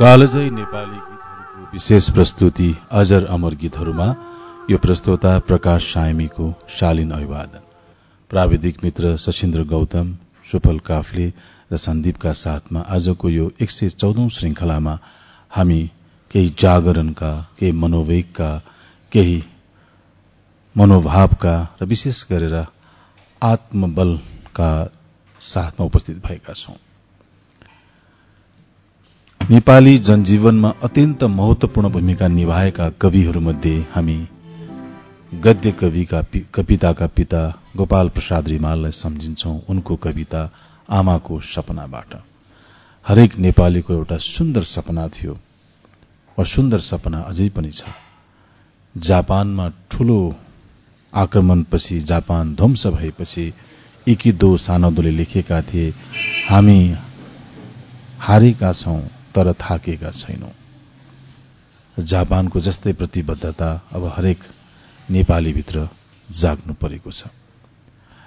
कालजै नेपाली गीतहरूको विशेष प्रस्तुति अजर अमर गीतहरूमा। यो प्रस्तोता प्रकाश सायमीको शालीन अभिवादन। प्राविधिक मित्र सशिन्द्र गौतम सुफल काफले र सन्दीपका साथमा आजको यो एक सय चौधौं श्रृंखलामा हामी केही जागरणका केही मनोवेगका केही मनोभावका र विशेष गरेर आत्मबलका साथमा उपस्थित भएका छौं। नेपाली जनजीवनमा अत्यन्त महत्वपूर्ण भूमिका निभाएका कविहरूमध्ये हामी गद्य कविका कविताका पिता गोपाल प्रसाद रिमाललाई सम्झिन्छौ। उनको कविता आमाको सपनाबाट। हरेक नेपालीको एउटा सुन्दर सपना थियो। वा सुन्दर सपना अझै पनि छ। जापानमा ठूलो आक्रमणपछि जापान ध्वंस भएपछि एकी दो सानोदोले लेखेका थिए हामी हारेका छौं। तर थाकेका छैनौं। जापानको जस्तै प्रतिबद्धता अब हरेक नेपालीभित्र जाग्नु परेको छ।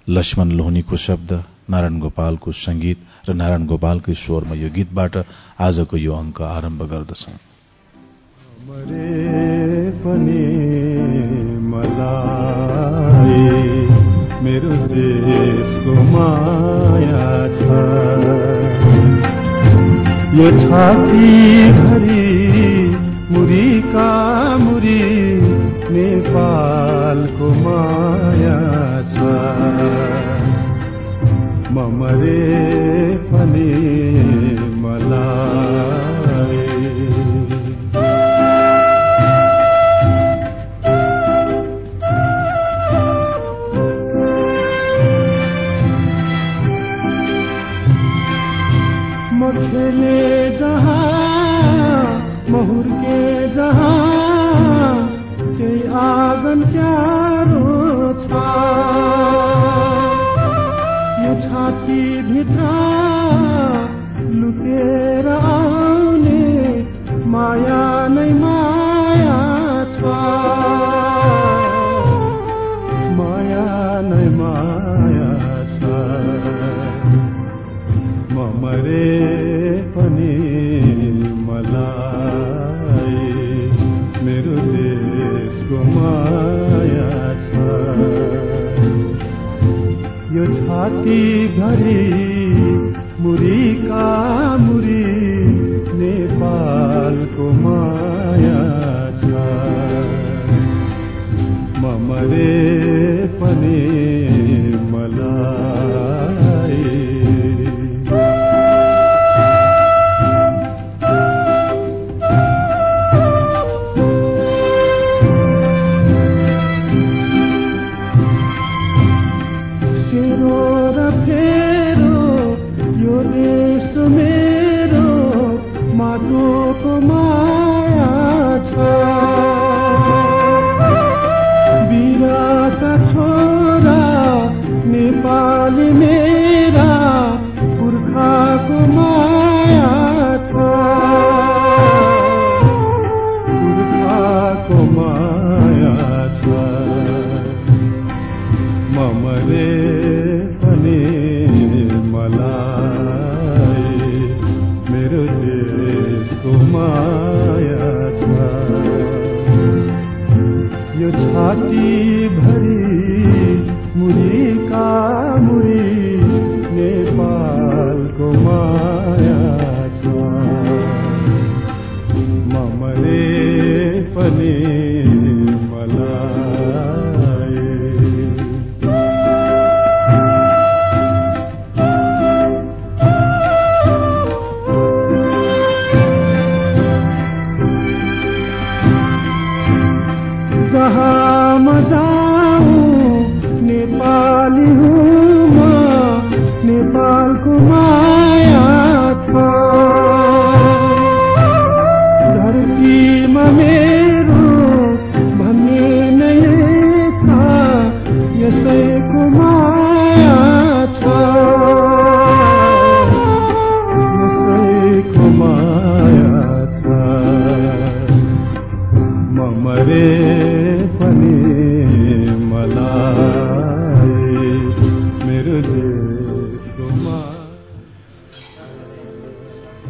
लक्ष्मण लोहनीको शब्द नारायण गोपालको संगीत र नारायण गोपालकै स्वरमा यो गीतबाट आजको यो अङ्क आरम्भ गर्दछौ। मेरो देशको माया छ। यो छाती भरी मुरीका मुरी नेपालको माया छ। ममरे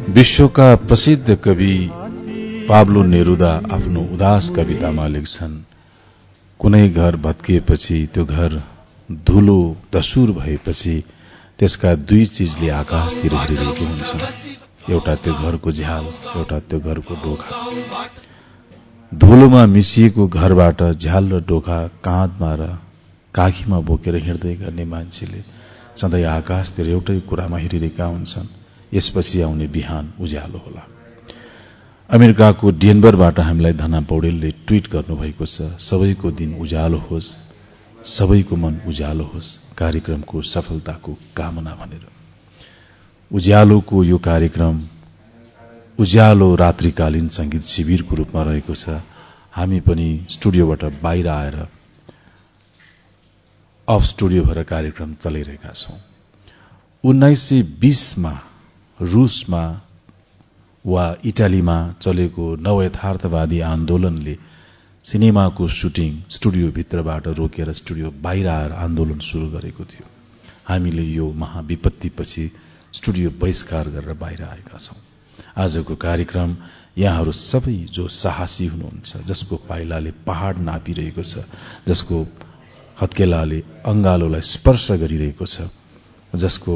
विश्वका प्रसिद्ध कवि पाब्लो नेरुदा आफ्नो उदास कवितामा लेख्छन् कुनै घर भत्किएपछि त्यो घर धुलो दसुर भएपछि त्यसका दुई चिजले आकाशतिर हेरिरहेको हुन्छन्। एउटा त्यो घरको झ्याल एउटा त्यो घरको डोखा धुलोमा मिसिएको घरबाट झ्याल र डोखा काँधमा र काखीमा बोकेर हिँड्दै गर्ने मान्छेले सधैँ आकाशतिर एउटै कुरामा हेरिरहेका हुन्छन्। यसपछि आउने बिहान उज्यालो होला। अमेरिकाको डेनबरबाट हामीलाई धना पौडेलले ट्वीट गर्नुभएको छ सबैको दिन उज्यालो होस् सबैको मन उज्यालो होस् कार्यक्रमको सफलताको कामना भनेर। उज्यालोको यो कार्यक्रम उज्यालो रात्रिकालीन संगीत शिविरको रूपमा रहेको छ। हामी पनि स्टुडियोबाट बाहिर आएर अफ स्टुडियो भएर कार्यक्रम चलाइरहेका छौं। उन्नाइस सय बीसमा रूसमा वा इटालीमा चलेको नवयथार्थवादी आन्दोलनले सिनेमाको सुटिङ स्टुडियोभित्रबाट रोकेर स्टुडियो बाहिर आएर आन्दोलन शुरू गरेको थियो। हामीले यो महाविपत्तिपछि स्टुडियो बहिष्कार गरेर बाहिर आएका छौं। आजको कार्यक्रम यहाँहरू सबै जो साहसी हुनुहुन्छ जसको पाइलाले पहाड़ नापिरहेको छ जसको हत्केलाले अंगालोलाई स्पर्श गरिरहेको छ जसको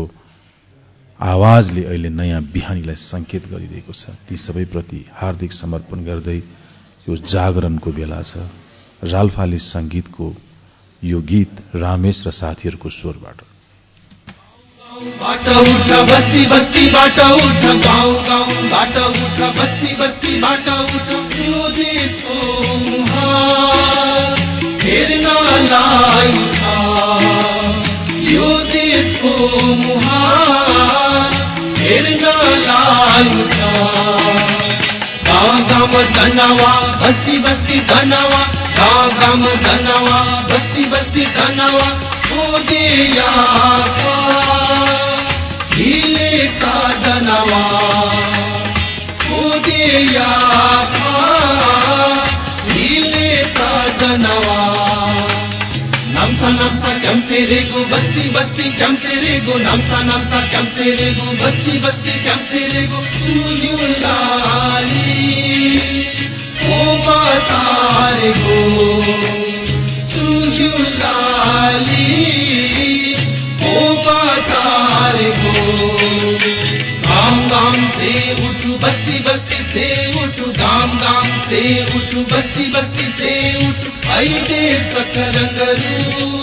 आवाजले अहिले नयाँ बिहानीलाई संकेत गरिरहेको छ। ती सबैप्रति हार्दिक समर्पण गर्दै यो जागरणको बेला छ। रालफाली संगीतको यो गीत रामेश र साथीहरूको स्वरबाट। यो देशको हेर्नलाई यो देशको मुहार हेर्नलाई गाउँ गाउँ धनवा बस्ती बस्ती धनवा गाउँ गाउँ धनवा बस्ती बस्ती धनवा खोदिया हिलेका धनवा खोदिया سے رے بستی بستی کم سے رے گو نامسا نامسا کم سے ریگو بستی بستی کم سے ریگو گو لالی، او بتار گو سوریو لالی، او بتار گو۔ گام گام سے اٹھو بستی بستی سے اٹھو گام گام سے اٹھو بستی بستی سے اٹھو آئی دے سکرنگ رو۔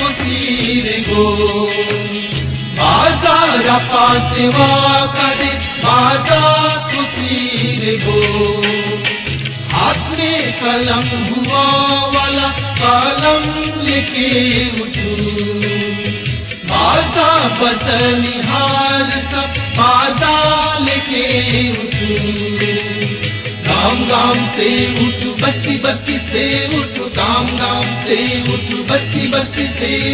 تیر گو قلم ہوا والا قلم لکھے اٹھو بازا بچن ہار سب بازا لکھے اٹھو گام گام سے اٹھ بستی بستی سے اٹھ گام گام سے اٹھ بستی بستی سے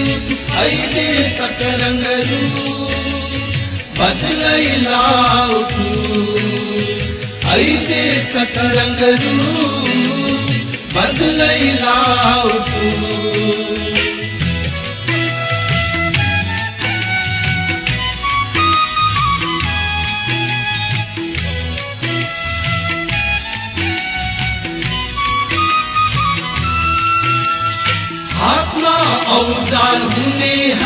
गाम गाम से उठू बस्ती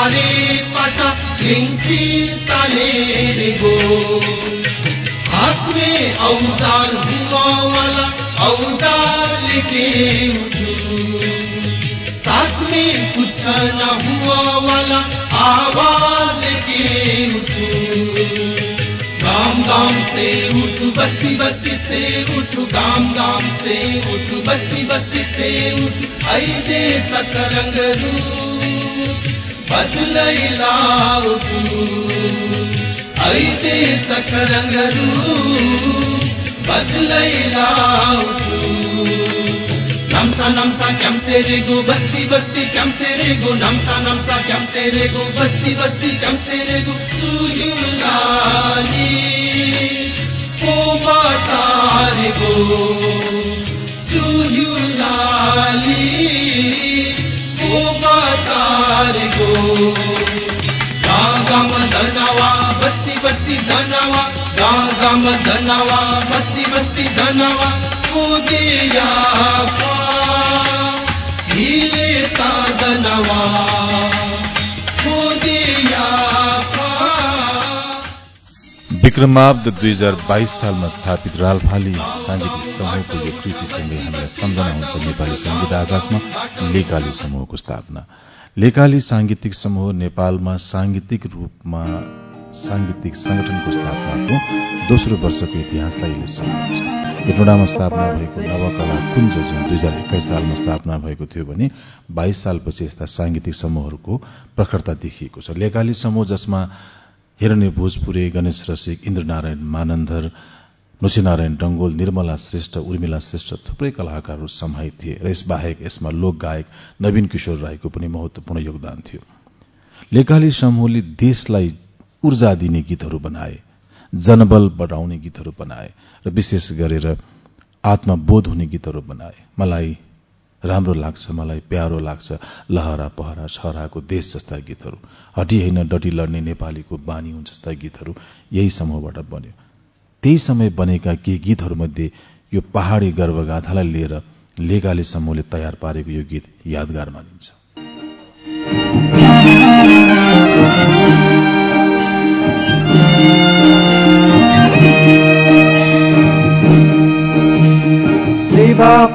तिकाई आरे पाचा क्रिङ्सी तालेरेको हाथ में औजार हुआ वाला औजार लेके उठू साथ में कुछ न हुआ वाला आवाज लेके उठू गाम गाम से उठू बस्ती बस्ती से उठू गाम गाम से उठू बस्ती बस्ती से उठू ऐदे सकरंग रूप बदलैला उठू ऐदे सकरंग रूप పదులైలావుతూ అయితే సకరంగరు బదులైలావుతూ నమ్స నమ్స క్యం సెరెగు బస్తి బస్తి క్యం సెరెగు నమ్స నమ్స క్యం సెరెగు బస్తి బస్తి క్యం సెరెగు సుయులాలి కోమతారిగో సుయులాలి गो। गागम धनावा बस्ती बस्ती धनावा। गागम धनावा बस्ती बस्ती धनावा। उदिया हिले ता उदिया विक्रमाब्द दुई हजार बाइस सालमा स्थापित रालभाली सांगीतिक समूहको यो कृतिसँगै हामीलाई सम्झना हुन्छ। नेपाली संगीत आकाशमा लेकाली समूहको स्थापना। लेकाली सांगीतिक समूह नेपालमा सांगीतिक रूपमा सांगीतिक संगठनको स्थापनाको दोस्रो वर्षको इतिहासलाई यसले सम्झाउँछ। हेटोडामा स्थापना भएको नवकला कुञ्ज जुन दुई हजार एक्काइस सालमा स्थापना भएको थियो भने बाइस सालपछि यस्ता सांगीतिक समूहहरूको प्रखरता देखिएको छ। लेकाली समूह जसमा हिरण्य भोजपुरे गणेश रसिक इन्द्रनारायण मानन्धर नृसिनारायण डंगोल निर्मला श्रेष्ठ उर्मिला श्रेष्ठ थुप्रै कलाकारहरू समाहित थिए र यसबाहेक यसमा लोक गायक नवीन किशोर राईको पनि महत्वपूर्ण योगदान थियो। लेकाली समूहले देशलाई ऊर्जा दिने गीतहरू बनाए जनबल बढाउने गीतहरू बनाए र विशेष गरेर आत्मबोध हुने गीतहरू बनाए। मलाई राम्रो लाग्छ मलाई प्यारो लाग्छ लहरा पहरा छहराको देश जस्ता गीतहरू। हटी होइन डटी लड्ने नेपालीको बानी हुन् जस्ता गीतहरू यही समूहबाट बन्यो। त्यही समय बनेका केही गीतहरूमध्ये यो पहाड़ी गर्वगाथालाई लिएर लेगाले समूहले तयार पारेको यो गीत यादगार मानिन्छ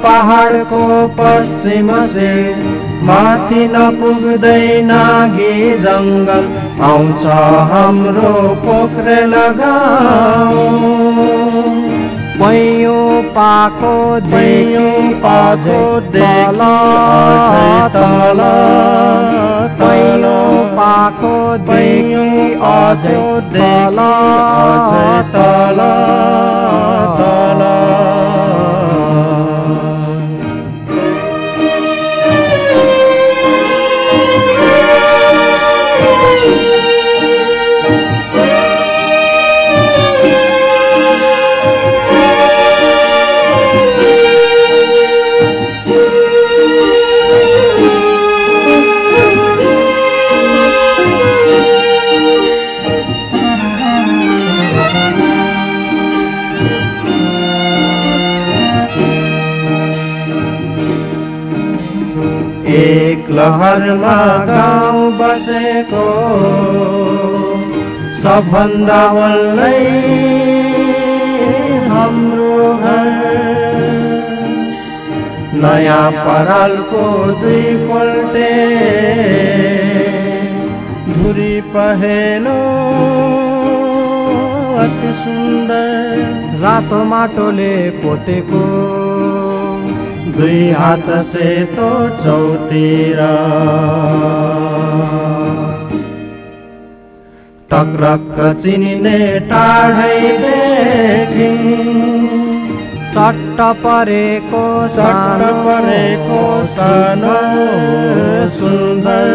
पहाडको पश्चिम से माथि नपुग्दैन गे जङ्गल आउँछ हाम्रो पोखरेल गाउँ पैयो पाको पैयो पाको तल। तल पाको पैयो अझै तल तल। लहरमा गाउँ बसेको। सबभन्दा वल्लै हाम्रो घर। नयाँ परालको दुई पल्टे धुरी पहेलो अति सुन्दर। रातो माटोले पोतेको दुई हात सेतो चौतिर। टक्रक्क चिनिने टाढैदेखि चट्ट परेको चट्ट परेको सानो सुन्दर।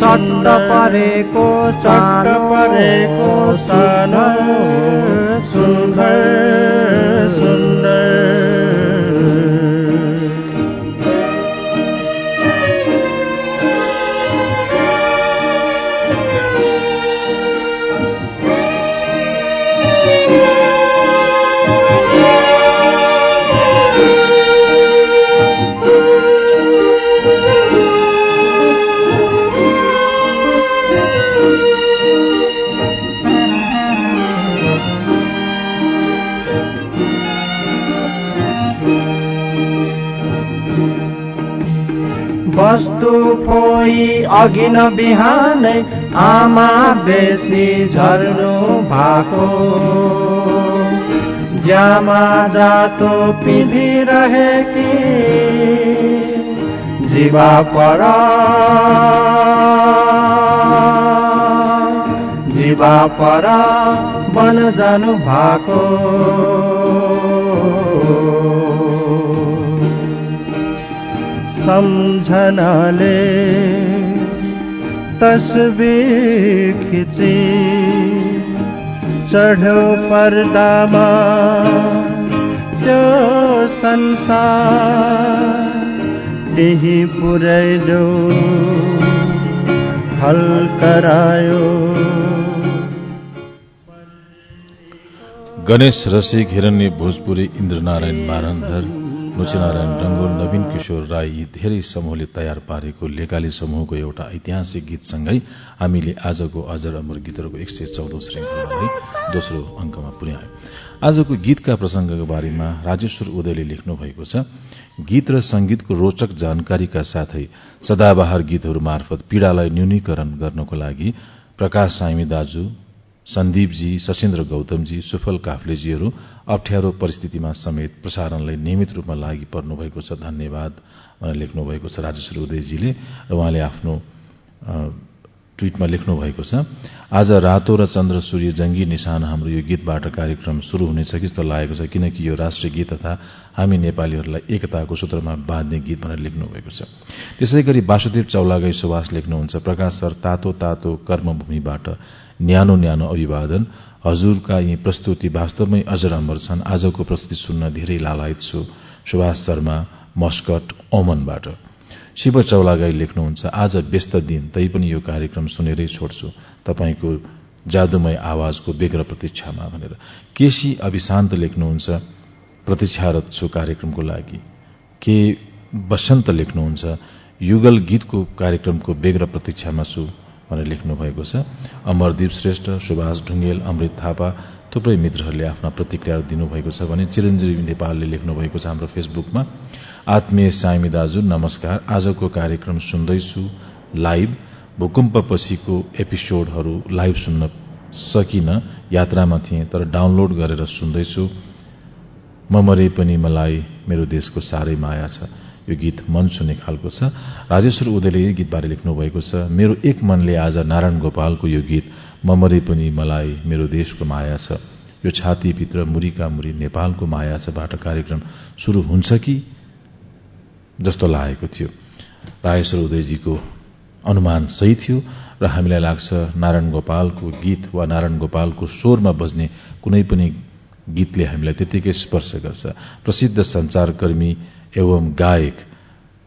चट्ट परेको चट्ट परेको सानो फोई अघि न बिहानै आमा बेसी झर्नु भएको। ज्यामा जातो पिँधिरहेकी जीवा पर। जीवा पर बन जानु भएको। सम्झनाले तस्बिर खिची। चढ्यो पर्दामा त्यो संसार त्यही पुऱ्याइदो हल करायो। गणेश रसिक हिरण्य भोजपुरी इन्द्रनारायण मारन्धर मुचिनारायण रंगोल नवीन किशोर राई यी धेरै समूहले तयार पारेको लेकाली समूहको एउटा ऐतिहासिक गीतसँगै हामीले आजको अजर अमर गीतहरूको एक सय चौधौं श्रृंखलालाई दोस्रो अंकमा पुर्यायौं। आजको गीतका प्रसंगको बारेमा राजेश्वर उदयले लेख्नु भएको छ गीत र संगीतको रोचक जानकारीका साथै सदाबहार गीतहरू मार्फत पीड़ालाई न्यूनीकरण गर्नको लागि प्रकाश साइमी दाजु सन्दीपजी सशेन्द्र गौतमजी सुफल काफ्लेजीहरू अप्ठ्यारो परिस्थितिमा समेत प्रसारणलाई नियमित रूपमा लागि पर्नु भएको छ। धन्यवाद भनेर लेख्नु भएको छ राजेश्वर उदयजीले र उहाँले आफ्नो ट्वीटमा लेख्नु भएको छ। आज रातो र चन्द्र सूर्य जंगी निशान हाम्रो यो गीतबाट कार्यक्रम शुरू हुनेछ कि जस्तो लागेको छ किनकि यो राष्ट्रिय गीत तथा हामी नेपालीहरूलाई एकताको सूत्रमा बाँध्ने गीत भनेर लेख्नु भएको छ। त्यसै गरी वासुदेव चौलागाई सुभाष लेख्नुहुन्छ प्रकाश सर तातो तातो कर्मभूमिबाट न्यानो न्यानो अभिवादन। हजुरका यी प्रस्तुति वास्तवमै अजर अमर छन्। आजको प्रस्तुति सुन्न धेरै लालायत छु। सुभाष शर्मा मस्कट ओमनबाट। शिव चौलागाई लेख्नुहुन्छ। आज व्यस्त दिन तैपनि यो कार्यक्रम सुनेरै छोड्छु। तपाईँको जादुमय आवाजको बेग्र प्रतीक्षामा भनेर। केसी अभिशान्त लेख्नुहुन्छ प्रतीक्षारत छु कार्यक्रमको लागि। के बसन्त लेख्नुहुन्छ युगल गीतको कार्यक्रमको बेग्र प्रतीक्षामा छु। भनेर लेख्नु भएको छ। अमरदीप श्रेष्ठ सुभाष ढुङ्गेल अमृत थापा थुप्रै मित्रहरूले आफ्ना प्रतिक्रिया दिनुभएको छ भने चिरञ्जीवी नेपालले लेख्नु भएको छ हाम्रो फेसबुकमा। आत्मीय सामी दाजु नमस्कार। आजको कार्यक्रम सुन्दैछु लाइभ। भूकम्पपछिको एपिसोडहरू लाइभ सुन्न सकिन यात्रामा थिएँ तर डाउनलोड गरेर सुन्दैछु। म मरे पनि मलाई मेरो देशको साह्रै माया छ। यो गीत मन सुन्ने खालको छ। राजेश्वर उदयले यो गीतबारे लेख्नु भएको छ। मेरो एक मनले आज नारायण गोपालको यो गीत म मरे पनि मलाई मेरो देशको माया छ। यो छातीभित्र मुरीका मुरी नेपालको माया छबाट कार्यक्रम शुरू हुन्छ कि? जस्तो लागेको थियो। राजेश्वर उदयजीको अनुमान सही थियो र हामीलाई लाग्छ नारायण गोपालको गीत वा नारायण गोपालको स्वरमा बज्ने कुनै पनि गीतले हामीलाई त्यतिकै स्पर्श गर्छ। प्रसिद्ध संचारकर्मी एवं गायक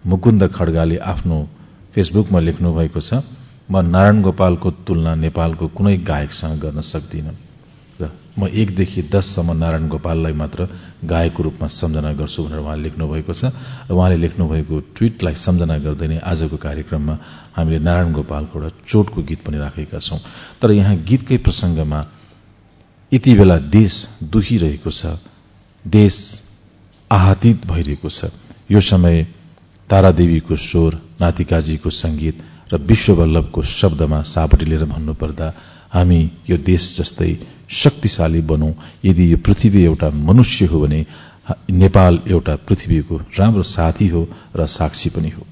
मुकुन्द खड्गाले आफ्नो फेसबुकमा लेख्नु भएको छ म नारायण गोपालको तुलना नेपालको कुनै गायकसँग गर्न सक्दिनँ। र म एकदेखि दससम्म नारायण गोपाललाई मात्र गायकको रूपमा सम्झना गर्छु भनेर उहाँले लेख्नु भएको छ। र उहाँले लेख्नुभएको ट्वीटलाई सम्झना गर्दै नै आजको कार्यक्रममा हामीले नारायण गोपालको एउटा चोटको गीत पनि राखेका छौं। तर यहाँ गीतकै प्रसंगमा यति बेला देश दुखिरहेको छ। देश आहातित भइरहेको छ। यो समय तारादेवीको स्वर नातिकाजीको संगीत र विश्ववल्लभको शब्दमा सापटी लिएर भन्नुपर्दा हामी यो देश जस्तै शक्तिशाली बनौं। यदि यो पृथ्वी एउटा मनुष्य हो भने नेपाल एउटा पृथ्वीको राम्रो साथी हो र साक्षी पनि हो।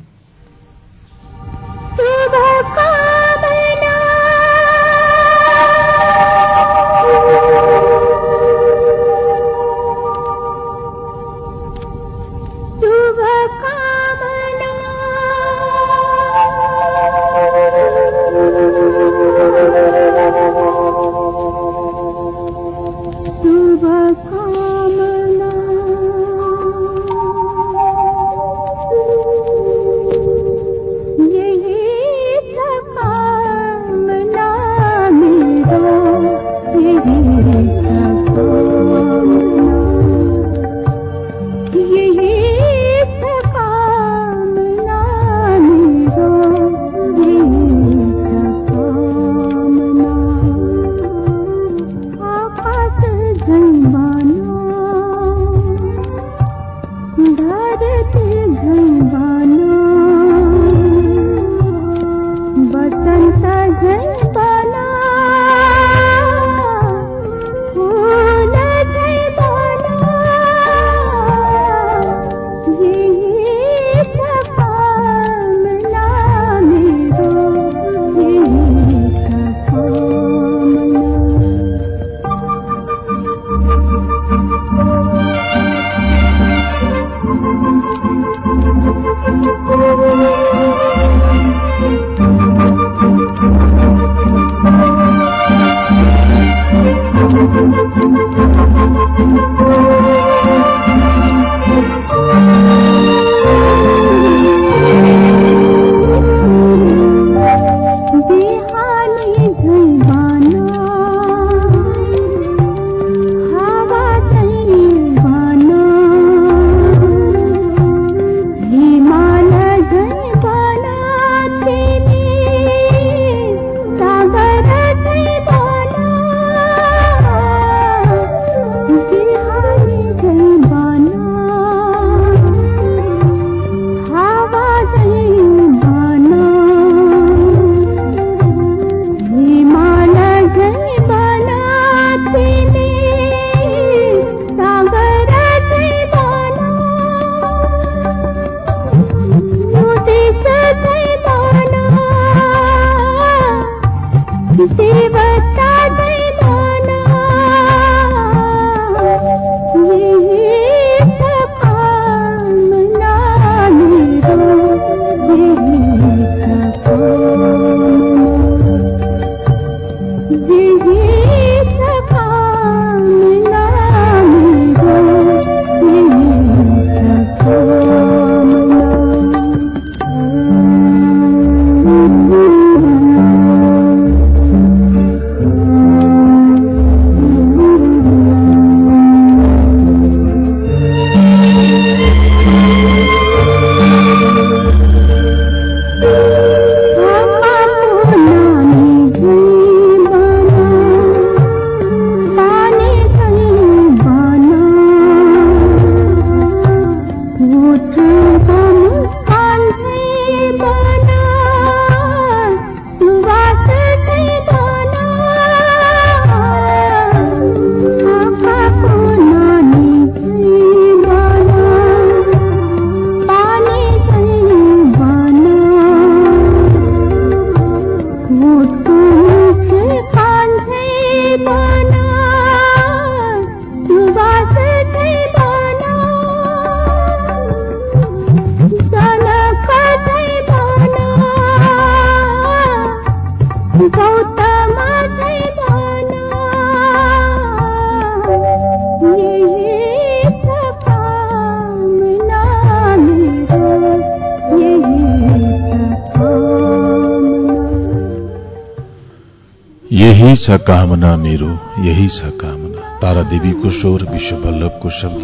यही छ कामना मेरो यही छ कामना। तारा देवीको स्वर विश्ववल्लभको शब्द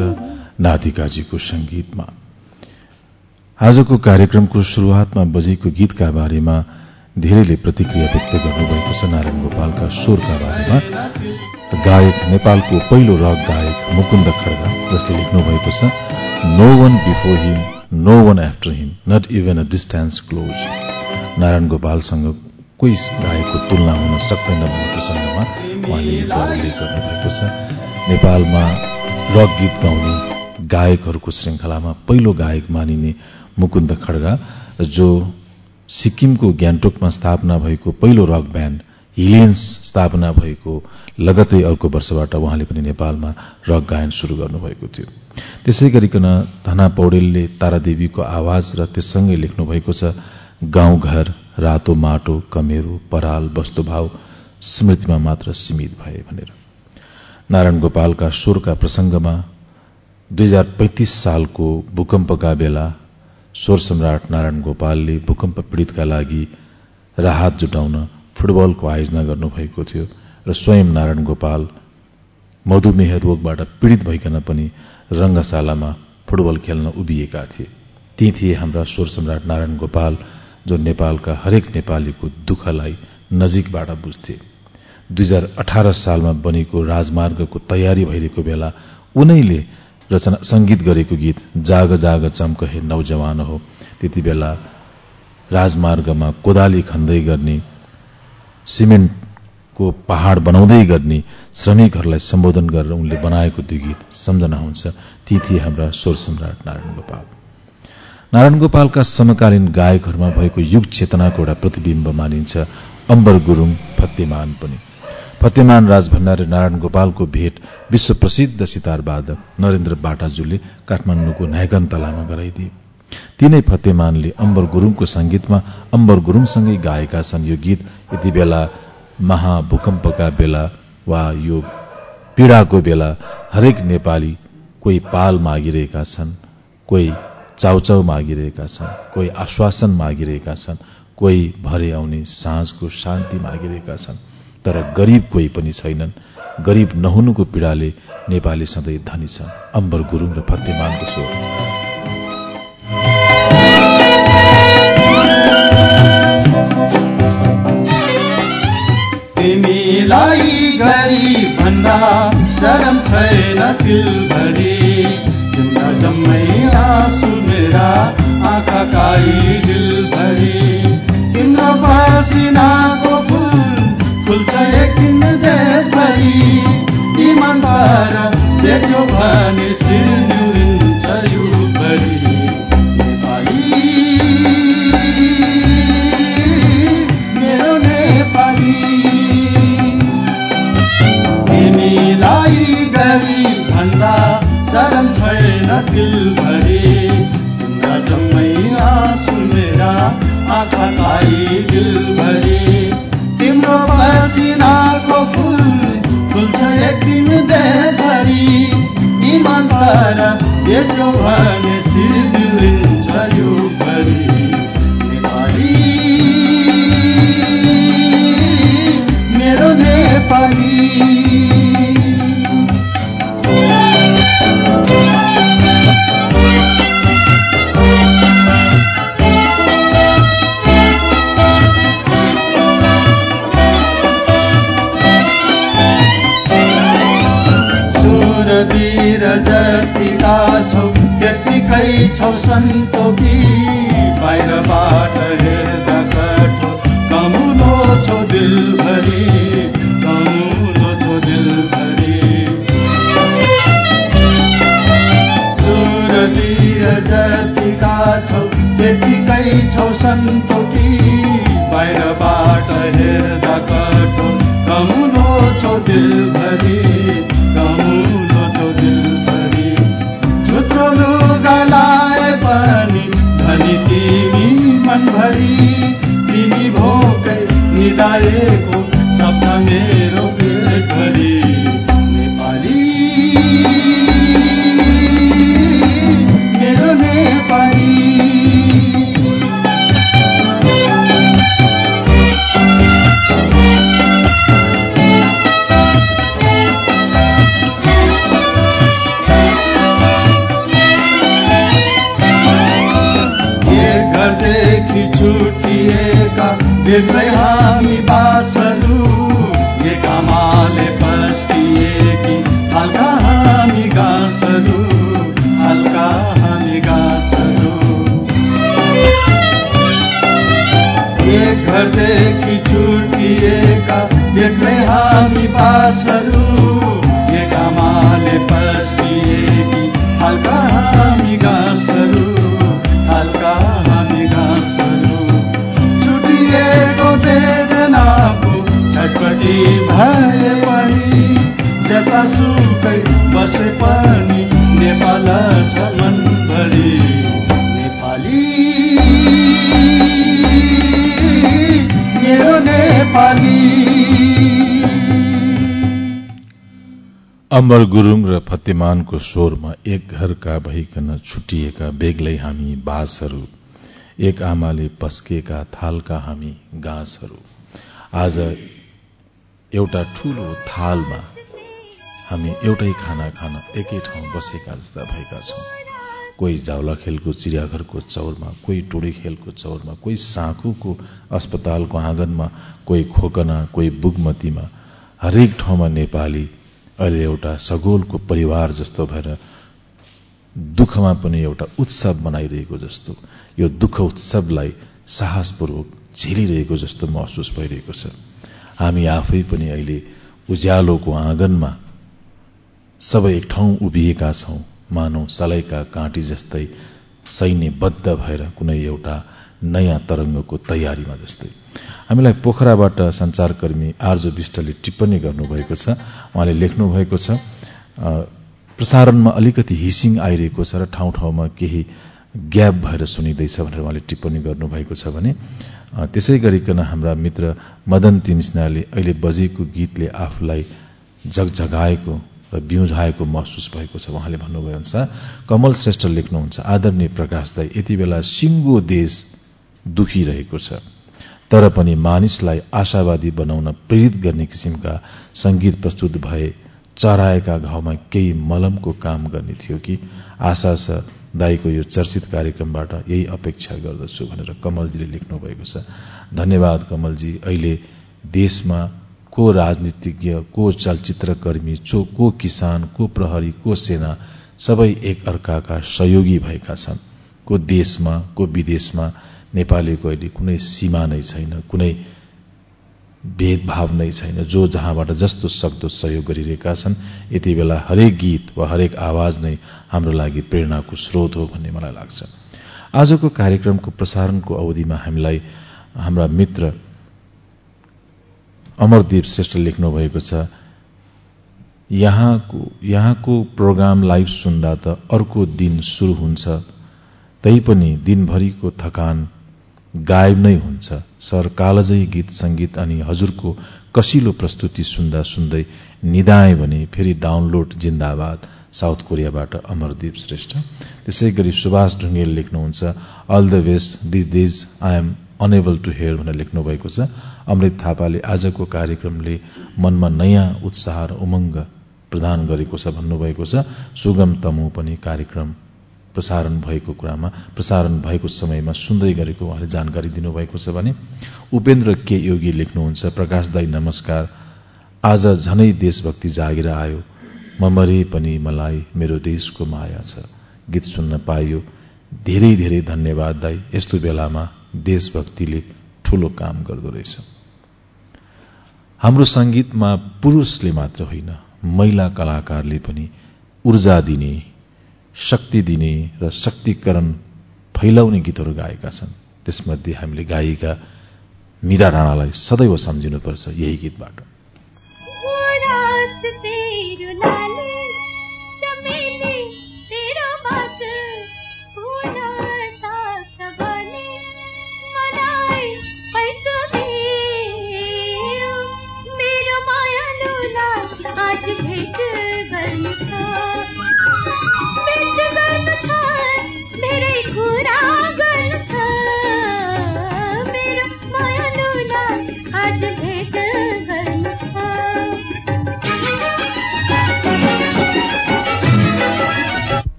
नातिकाजीको संगीतमा आजको कार्यक्रमको शुरूआतमा बजेको गीतका बारेमा धेरैले प्रतिक्रिया व्यक्त गर्नुभएको छ। नारायण गोपालका स्वरका बारेमा। गायक नेपालको पहिलो रक गायक मुकुन्द खड्गा जसले लेख्नु भएको छ no one before him no one after him not even a distance close Narayan गोपालसँग कोही गायकको तुलना हुन सक्दैन भन्ने प्रसंगमा उहाँले उल्लेख गर्नुभएको छ। नेपालमा रक गीत गाउने गायकहरूको श्रृंखलामा पहिलो गायक मानिने मुकुन्द खड्गा जो सिक्किमको ग्यान्टोकमा स्थापना भएको पहिलो रक ब्याण्ड हिलियन्स स्थापना भएको लगतै अर्को वर्षबाट उहाँले पनि नेपालमा रक गायन शुरू गर्नुभएको थियो। त्यसै गरिकन धना पौडेलले तारादेवीको आवाज र त्यससँगै लेख्नु भएको छ गाउँघर रातो माटो कमेरो पराल वस्तुभाव स्मृतिमा मात्र सीमित भए भनेर। नारायण गोपालका स्वरका प्रसंगमा दुई हजार पैंतिस सालको भूकम्पका बेला स्वर सम्राट नारायण गोपालले भूकम्प पीड़ितका लागि राहत जुटाउन फुटबलको आयोजना गर्नुभएको थियो र स्वयं नारायण गोपाल मधुमेह रोगबाट पीड़ित भइकन पनि रंगशालामा फुटबल खेल्न उभिएका थिए। ती थिए हाम्रा स्वर सम्राट नारायण गोपाल जो नेपालका हरेक नेपालीको दुःखलाई नजिकबाट बुझ्थे। दुई हजार अठार सालमा बनेको राजमार्गको तयारी भइरहेको बेला उनैले रचना संगीत गरेको गीत जाग जाग चम्क हे नौजवान हो। त्यति बेला राजमार्गमा कोदाली खन्दै गर्ने सिमेन्टको पहाड़ बनाउँदै गर्ने श्रमिकहरूलाई सम्बोधन गरेर उनले बनाएको त्यो गीत सम्झना हुन्छ। ती थिए हाम्रा स्वर सम्राट नारायण गोपाल। नारायण गोपालका समकालीन गायकहरूमा भएको युग चेतनाको एउटा प्रतिविम्ब मानिन्छ अम्बर गुरूङ फतेमान पनि। फतेमान राज भण्डारी नारायण गोपालको भेट विश्व प्रसिद्ध सितार वादक नरेन्द्र बाटाजुले काठमाडौँको नायगन्तलामा गराइदिए। तीनै फतेमानले अम्बर गुरूङको संगीतमा अम्बर गुरूङसँगै गाएका छन्। यो गीत यति बेला महाभूकम्पका बेला वा यो पीड़ाको बेला हरेक नेपाली कोही पाल मागिरहेका छन् कोही चाउचाउ मागिरहेका छन् कोही आश्वासन मागिरहेका छन् कोही भरे आउने साँझको शान्ति मागिरहेका छन् तर गरीब कोही पनि छैनन्। गरीब नहुनुको पीड़ाले नेपाली सधैँ धनी छ। अम्बर गुरूङ र फतेमानको स्वर। तिमीलाई गरी भन्दा शरम छैन दिलभरि। जम्मै आँसु मेरा आँखा काई दिलभरि। तिम्रो पसिनाको फुल फुल्छ एक दिन देशभरि। इमान्दार बेच्यो भने सिर्नुरिन्छ Giovanni अमर गुरुङ र फतेमानको स्वरमा एक घरका भइकन छुटिएका बेग्लै हामी बासहरू एक आमाले पस्केका थालका हामी गाँसहरू। आज एउटा ठूलो थालमा हामी एउटै खाना खान एकै ठाउँ बसेका जस्ता भएका छौं। कोही जावला खेलको चिडियाघरको चौरमा कोही टोडी खेलको चौरमा कोही साँखुको अस्पतालको आँगनमा कोही खोकना कोही बुगमतीमा हरेक ठाउँमा नेपाली अहिले एउटा सगोलको परिवार जस्तो भएर दुःखमा पनि एउटा उत्सव मनाइरहेको जस्तो यो दुःख उत्सवलाई साहसपूर्वक झेलिरहेको जस्तो महसुस भइरहेको छ। हामी आफै पनि अहिले उज्यालोको आँगनमा सबै एक ठाउँ उभिएका छौं मानौ सलाइका काँटी जस्तै सैन्यबद्ध भएर कुनै एउटा नयाँ तरंगको तयारीमा जस्तै। हामीलाई पोखराबाट संचारकर्मी आर्ज विष्टले टिप्पणी गर्नुभएको छ उहाँले लेख्नु भएको छ प्रसारणमा अलिकति हिसिङ आइरहेको छ र ठाउँ ठाउँमा केही ग्याप भएर सुनिँदैछ भनेर उहाँले टिप्पणी गर्नुभएको छ भने त्यसै गरिकन हाम्रा मित्र मदन तिमिस्नाले अहिले बजेको गीतले आफूलाई झगझगाएको र बिउझाएको महसुस भएको छ उहाँले भन्नुभयो अनुसार कमल श्रेष्ठ लेख्नुहुन्छ आदरणीय प्रकाश दाई यति बेला सिङ्गो देश दुखिरहेको छ। तर पनि मानिसलाई आशावादी बनाउन प्रेरित गर्ने किसिमका संगीत प्रस्तुत भए चराएका घाउमा केही मलमको काम गर्ने थियो कि? आशा छ दाईको यो चर्चित कार्यक्रमबाट यही अपेक्षा गर्दछु भनेर कमलजीले लेख्नु भएको छ। धन्यवाद कमलजी अहिले देशमा को राजनीतिज्ञ को चलचित्रकर्मी चो को किसान को प्रहरी को सेना सबै एक अर्काका सहयोगी भएका छन्। को देशमा को विदेशमा नेपालीको अहिले कुनै सीमा नै छैन कुनै भेदभाव नै छैन। जो जहाँबाट जस्तो सक्दो सहयोग गरिरहेका छन् यति बेला हरेक गीत वा हरेक आवाज नै हाम्रो लागि प्रेरणाको स्रोत हो भन्ने मलाई लाग्छ। आजको कार्यक्रमको प्रसारणको अवधिमा हामीलाई हाम्रा मित्र अमरदीप श्रेष्ठ लेख्नु भएको छ यहाँको यहाँको प्रोग्राम लाइभ सुन्दा त अर्को दिन शुरू हुन्छ तैपनि दिनभरिको थकान गायब नै हुन्छ। सर कालजै गीत संगीत अनि हजुरको कसिलो प्रस्तुति सुन्दा सुन्दै निदाए भने फेरि डाउनलोड जिन्दाबाद साउथ कोरियाबाट अमरदीप श्रेष्ठ। त्यसै गरी सुभाष ढुङ्गेल लेख्नुहुन्छ all the best this these I am unable to hear भनेर लेख्नु भएको छ। अमृत थापाले आजको कार्यक्रमले मनमा नयाँ उत्साह र उमङ्ग प्रदान गरेको छ भन्नुभएको छ। सुगम तमु पनि कार्यक्रम प्रसारण भएको कुरामा प्रसारण भएको समयमा सुन्दै गरेको उहाँले जानकारी दिनुभएको छ भने उपेन्द्र के योगी लेख्नुहुन्छ? प्रकाश दाई नमस्कार। आज झनै देशभक्ति जागेर आयो। ममरे पनि मलाई मेरो देशको माया छ। गीत सुन्न पाइयो। धेरै धेरै धन्यवाद दाई। यस्तो बेलामा देशभक्तिले ठूलो काम गर्दो रहेछ। हाम्रो संगीतमा पुरूषले मात्र होइन महिला कलाकारले पनि ऊर्जा दिने शक्ति दिने र शक्तिकरण फैलाउने गीतहरू गाएका छन्। त्यसमध्ये हामीले गाएका मीरा राणालाई सदैव सम्झिनुपर्छ यही गीतबाट।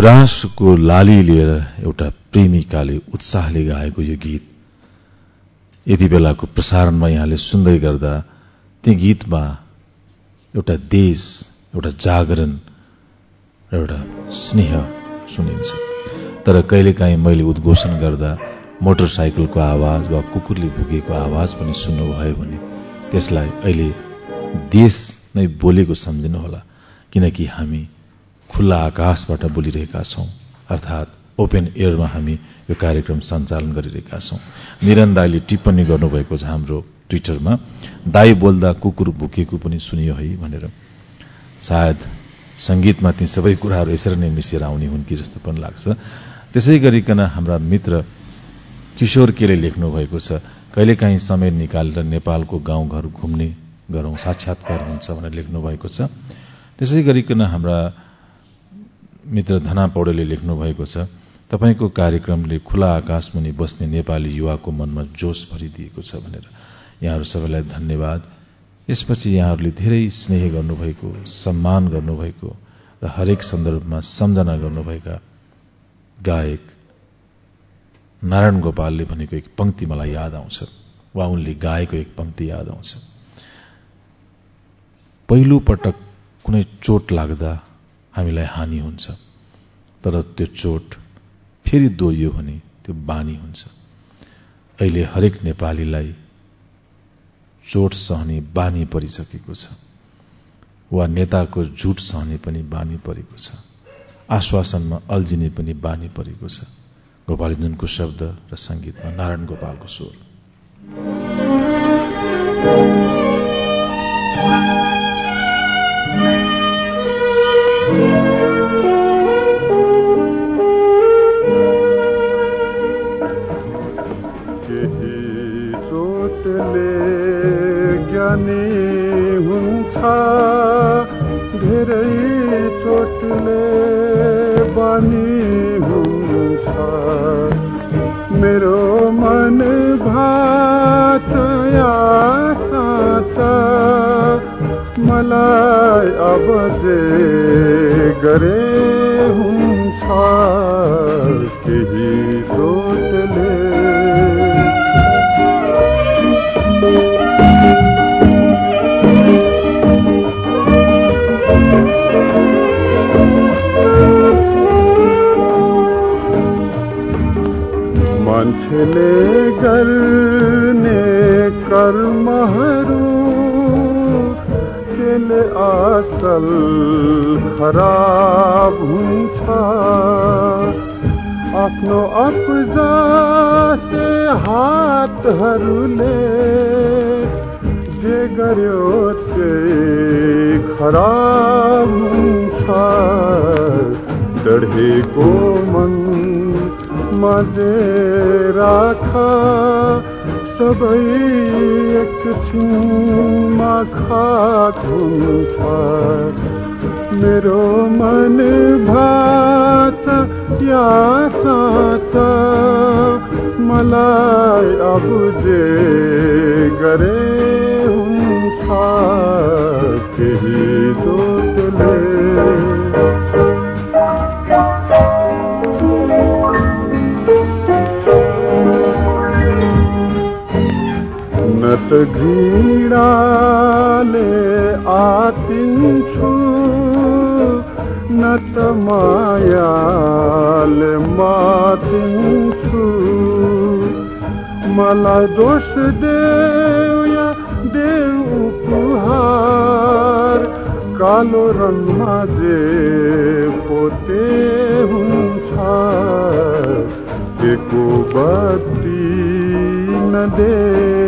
गुराँसको लाली लिएर एउटा प्रेमिकाले उत्साहले गाएको यो गीत यति बेलाको प्रसारणमा यहाँले सुन्दै गर्दा ती गीतमा एउटा देश एउटा जागरण र एउटा स्नेह सुनिन्छ। तर कहिलेकाहीँ मैले उद्घोषण गर्दा मोटरसाइकलको आवाज वा कुकुरले भुकेको आवाज पनि सुन्नुभयो भने त्यसलाई अहिले देश नै बोलेको सम्झिनुहोला किनकि हामी खुल्ला आकाशबाट बोलिरहेका छौं। अर्थात् ओपन एयरमा हामी यो कार्यक्रम सञ्चालन गरिरहेका छौं। निरन दाईले टिप्पणी गर्नुभएको छ हाम्रो ट्विटरमा दाई बोल्दा कुकुर भुकेको पनि सुनियो है भनेर। सायद संगीतमा ती सबै कुराहरू यसरी नै मिसिएर आउने हुन् कि जस्तो पनि लाग्छ। त्यसै गरिकन हाम्रा मित्र किशोर केले लेख्नु भएको छ कहिलेकाहीँ समय निकालेर नेपालको गाउँघर घुम्ने गरौं साक्षात्कार हुन्छ भनेर लेख्नु भएको छ। त्यसै गरिकन हाम्रा मित्र धना पौडेलले लेख्नु भएको छ तपाईँको कार्यक्रमले खुला आकाश मुनि बस्ने नेपाली युवाको मनमा जोश भरिदिएको छ भनेर। यहाँहरू सबैलाई धन्यवाद। यसपछि यहाँहरूले धेरै स्नेह गर्नुभएको सम्मान गर्नुभएको र हरेक सन्दर्भमा सम्झना गर्नुभएका गायक नारायण गोपालले भनेको एक पंक्ति मलाई याद आउँछ वा उनले गाएको एक पंक्ति याद आउँछ। पहिलो पटक कुनै चोट लाग्दा हामीलाई हानि हुन्छ। तर त्यो चोट फेरि दोहोरियो भने त्यो बानी हुन्छ। अहिले हरेक नेपालीलाई चोट सहने बानी परिसकेको छ। वा नेताको झुट सहने पनि बानी परेको छ। आश्वासनमा अल्झिने पनि बानी परेको छ। गोपालजुनको शब्द र संगीतमा नारायण गोपालको स्वर। आज गरे हूँ ही सोच ले मन छले गल ने कर्म फसल खराब हुन्छ। आफ्नो अप्जासे हातहरूले जे गर्यो त्यही खराब हुन्छ। चढेको मन मजे राखा सबै एकछिनमा खाकुन्छ मेरो मन भात यासात मलाई अब जे गरे उस घृणा ने आतिंछु नत मायाल मातिंछु मला दोष देवया देव उपहार কালো রং মাঝে পোতে হুঁছার একো বাতি না দেয়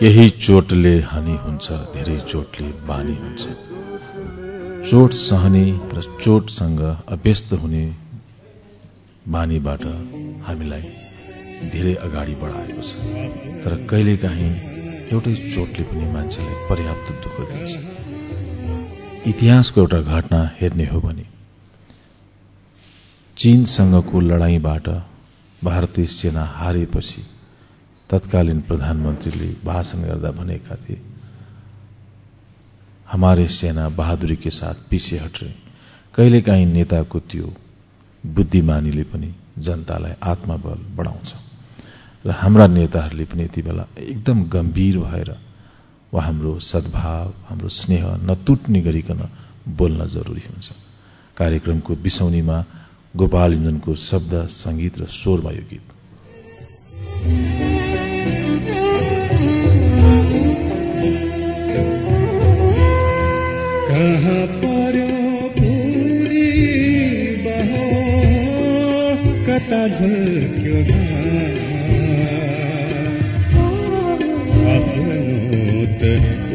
केही चोटले हानि हुन्छ धेरै चोटले बानी हुन्छ। चोट सहने र चोटसँग अभ्यस्त हुने बानीबाट हामीलाई धेरै अगाडि बढाएको छ। तर कहिलेकाहीँ एउटै चोटले पनि मान्छेलाई पर्याप्त दुःख दिन्छ। इतिहासको एउटा घटना हेर्ने हो भने चीनसँगको लडाईँबाट भारतीय सेना हारेपछि तत्कालीन प्रधानमन्त्रीले भाषण गर्दा भनेका थिए हमारे सेना बहादुरी के साथ पछि हट रहे कहिलेकाहीँ नेताको त्यो बुद्धिमानीले पनि जनतालाई आत्मबल बढाउँछ। र हाम्रा नेताहरूले पनि यति बेला एकदम गम्भीर भएर वा हाम्रो सद्भाव हाम्रो स्नेह नतुट्ने गरिकन बोल्न जरुरी हुन्छ। कार्यक्रमको बिसौनीमा गोपाल इन्जनको शब्द संगीत र स्वरमा यो गीत। कहाँ कता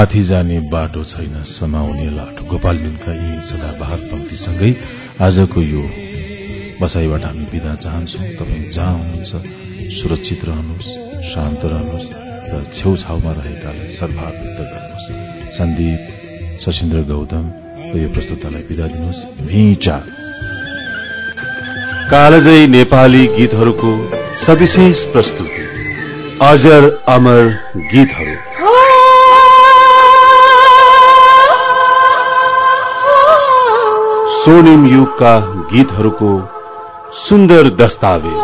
माथि जाने बाटो छैन समाउने लाटो। गोपाल नुनका यी सदाबहार पङ्क्तिसँगै आजको यो बसाईबाट हामी विदा चाहन्छौ। तपाईँ जहाँ हुनुहुन्छ सुरक्षित रहनुहोस् शान्त रहनुहोस् र छेउछाउमा रहेकालाई सद्भाव व्यक्त गर्नुहोस्। सन्दीप सशिन्द्र गौतम र यो प्रस्तुतालाई विदा दिनुहोस्। भिचा कालजयी नेपाली गीतहरूको सविशेष प्रस्तुति। अजर अमर गीतहरू। स्वर्णिम युगका गीतहरूको सुन्दर दस्तावेज।